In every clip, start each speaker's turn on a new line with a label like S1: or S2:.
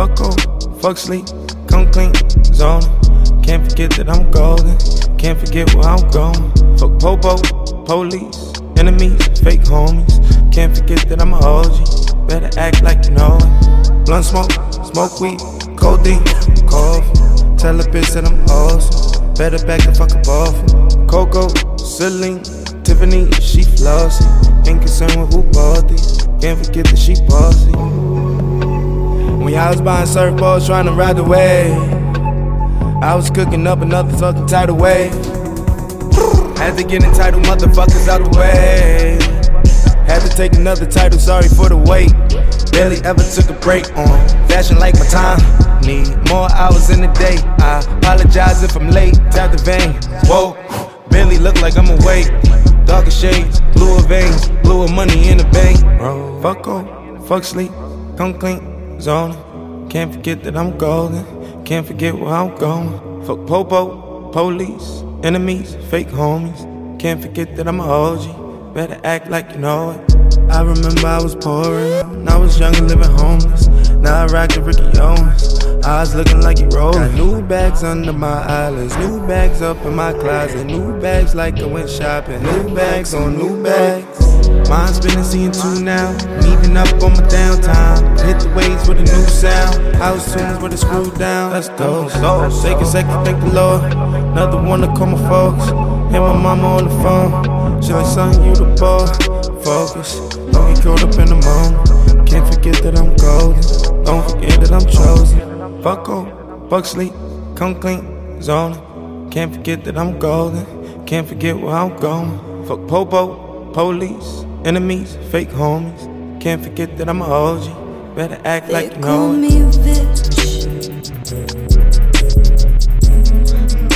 S1: Fuck off, fuck sleep, come clean, zone. Can't forget that I'm golden. Can't forget where I'm going. Fuck popo, police, enemies, fake homies. Can't forget that I'm a OG. Better act like you know it. Blunt smoke, smoke weed, codeine, cough. Tell a bitch that I'm awesome. Better back the fuck up off. Coco, Celine, Tiffany, she flossy. Ain't concerned with who bought these. Can't forget that she bossy. When I was buying surfboards trying to ride the wave, I was cooking up another fucking tidal wave. Had to get entitled motherfuckers out the way. Had to take another title, sorry for the wait. Barely ever took a break on fashion like my time. Need more hours in the day. I apologize if I'm late. Tap the vein. Whoa, barely look like I'm awake. Darker shades, bluer veins, bluer money in the bank. Bro, fuck off, fuck sleep, come clean, zone. Can't forget that I'm golden. Can't forget where I'm going. Fuck popo, police, enemies, fake homies. Can't forget that I'm a OG. Better act like you know it. I remember I was pouring. I was young and living homeless. Now I rock the Ricky Owens. Eyes looking like you rolling. Got new bags under my eyelids. New bags up in my closet. New bags like I went shopping. New bags on new bags. Mind spinning, seeing two now. Meeting up on my downtime. Hit the waves with a new sound. House tunes with a screw down. Let's go. go. Take a second, thank the Lord. Another one to call my folks. Hit my mama on the phone. She like, son, you the boy. Focus. Don't get caught up in the moment. Can't forget that I'm golden. Don't forget that I'm chosen. Fuck off, fuck sleep, come clean, zoning. Can't forget that I'm golden. Can't forget where I'm going. Fuck popo, police, enemies, fake homies. Can't forget that I'm a OG. Better act
S2: They
S1: like you
S2: call
S1: know it.
S2: me bitch.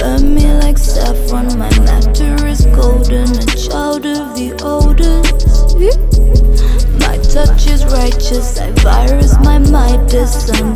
S2: Burn me like saffron, my nectar is golden, a child of the oldest. My touch is righteous, I virus my Midas, I'm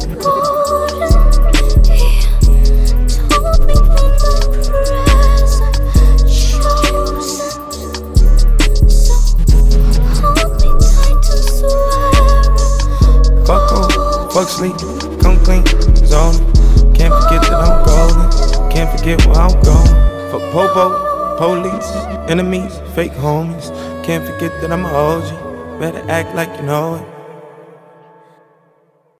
S1: fuck sleep, come clean, zoning. Can't forget that I'm golden. Can't forget where I'm going. Fuck popo, police, enemies, fake homies. Can't forget that I'm a OG. Better act like you know it.